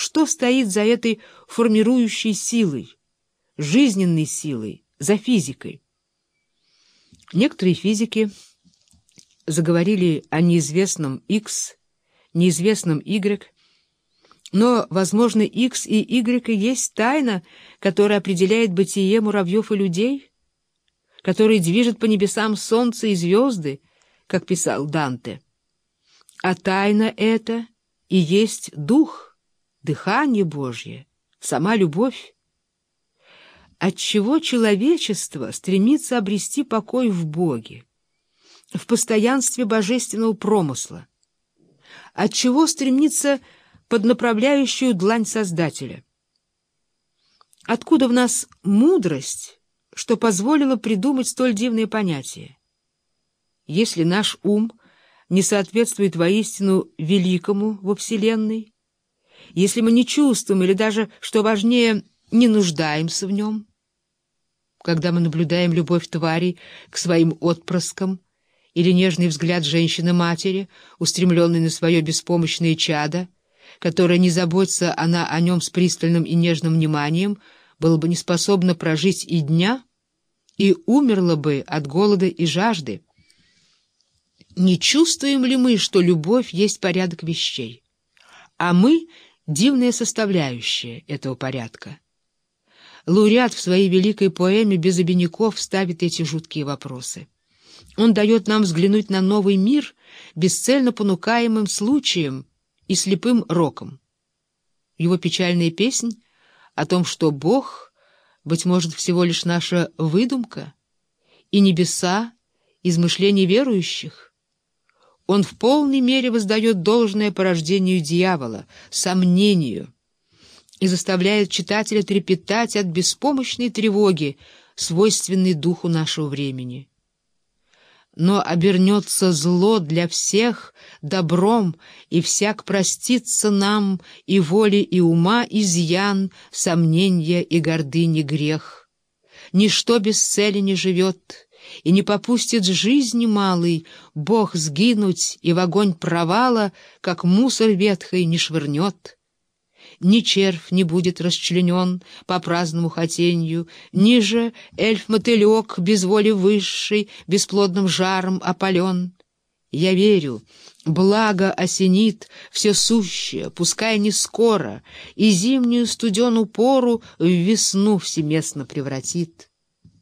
что стоит за этой формирующей силой, жизненной силой, за физикой. Некоторые физики заговорили о неизвестном X, неизвестном Y, но, возможно, X и Y и есть тайна, которая определяет бытие муравьев и людей, который движет по небесам солнце и звезды, как писал Данте. А тайна эта и есть дух, дыхание Божье, сама любовь. Отчего человечество стремится обрести покой в Боге, в постоянстве божественного промысла? Отчего стремится под направляющую длань Создателя? Откуда в нас мудрость, что позволила придумать столь дивные понятия? Если наш ум не соответствует воистину великому во Вселенной, если мы не чувствуем или даже, что важнее, не нуждаемся в нем, когда мы наблюдаем любовь тварей к своим отпрыскам или нежный взгляд женщины-матери, устремленный на свое беспомощное чадо, которое не заботится она о нем с пристальным и нежным вниманием, было бы не способно прожить и дня, и умерло бы от голода и жажды. Не чувствуем ли мы, что любовь есть порядок вещей, а мы — дивная составляющая этого порядка? Лауреат в своей великой поэме «Без обиняков» ставит эти жуткие вопросы. Он дает нам взглянуть на новый мир бесцельно понукаемым случаем и слепым роком. Его печальная песнь о том, что Бог, быть может, всего лишь наша выдумка, и небеса — измышления верующих, он в полной мере воздает должное порождению дьявола, сомнению, и заставляет читателя трепетать от беспомощной тревоги, свойственной духу нашего времени. Но обернется зло для всех добром, и всяк простится нам и воли, и ума изъян, сомнения и гордыни грех. Ничто без цели не живет, и не попустит жизни малый Бог сгинуть и в огонь провала, как мусор ветхий, не швырнет. Ни червь не будет расчленен по праздному хотенью, ни же эльф-мотылек без воли высшей, бесплодным жаром опален. Я верю, благо осенит все сущее, пускай не скоро, и зимнюю студену пору в весну всеместно превратит.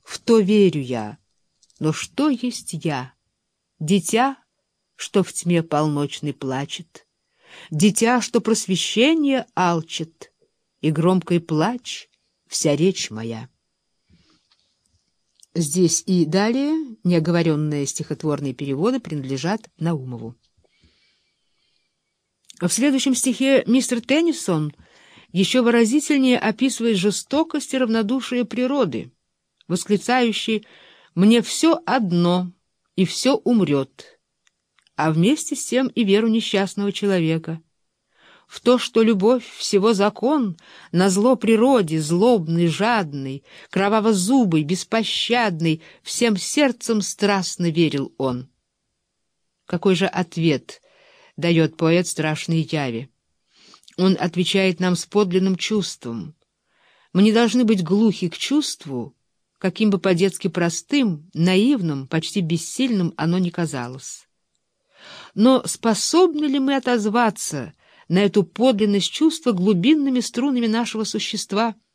В то верю я. Но что есть я? Дитя, что в тьме полночной плачет, Дитя, что просвещение алчит, И громкой плач вся речь моя. Здесь и далее неоговоренные стихотворные переводы принадлежат Наумову. В следующем стихе мистер Теннисон еще выразительнее описывает жестокость и равнодушие природы, восклицающий мне все одно, и все умрет, а вместе с тем и веру несчастного человека. В то, что любовь всего закон, на зло природе, злобный, жадный, кроваво-зубый, беспощадный, всем сердцем страстно верил он. Какой же ответ дает поэт страшной яви? Он отвечает нам с подлинным чувством. Мы не должны быть глухи к чувству, каким бы по-детски простым, наивным, почти бессильным оно ни казалось. Но способны ли мы отозваться на эту подлинность чувства глубинными струнами нашего существа —